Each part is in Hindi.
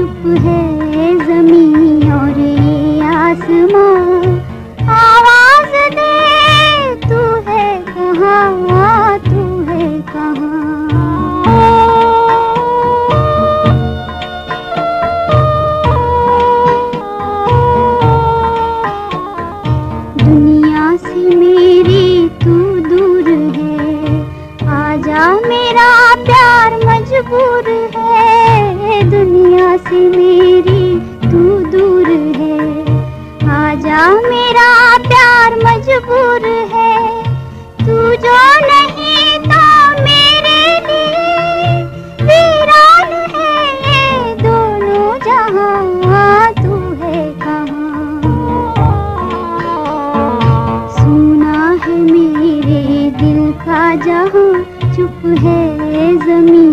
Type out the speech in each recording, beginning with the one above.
चुप है ज़मीन और ये आसमां आवाज़ दे, तू है कहाँ, तू है कहाँ। दुनिया से मेरी, तू दूर है। आजा मेरा प्यार मजबूर मेरी तू दूर है। आजा मेरा प्यार मजबूर है। तू जो नहीं तो मेरे लिए है। ये दोनों जहाँ तू है कहाँ। सुना है मेरे दिल का जहाँ चुप है ज़मीन।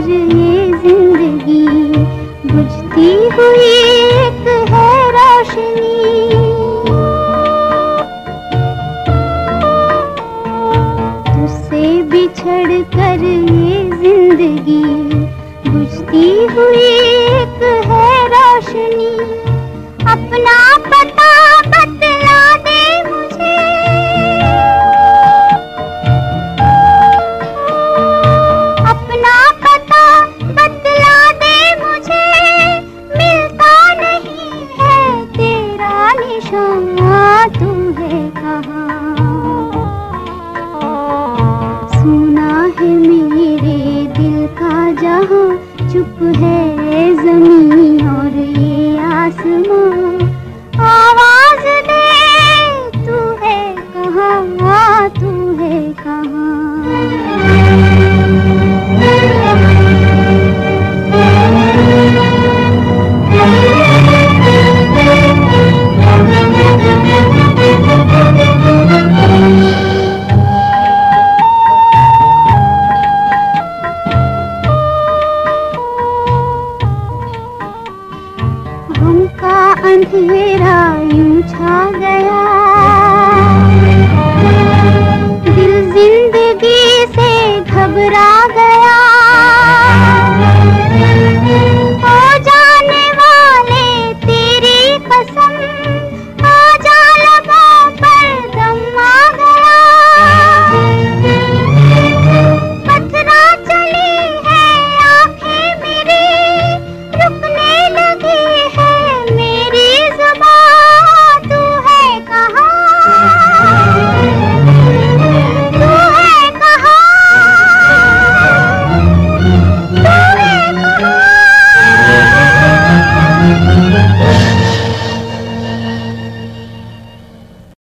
पर ये ज़िंदगी बुझती हुई एक है रोशनी। तुझसे बिछड़ कर ये ज़िंदगी बुझती हुई एक है रोशनी। अपना पता यहाँ चुप है ज़मीन। अंधेरा यूँ छा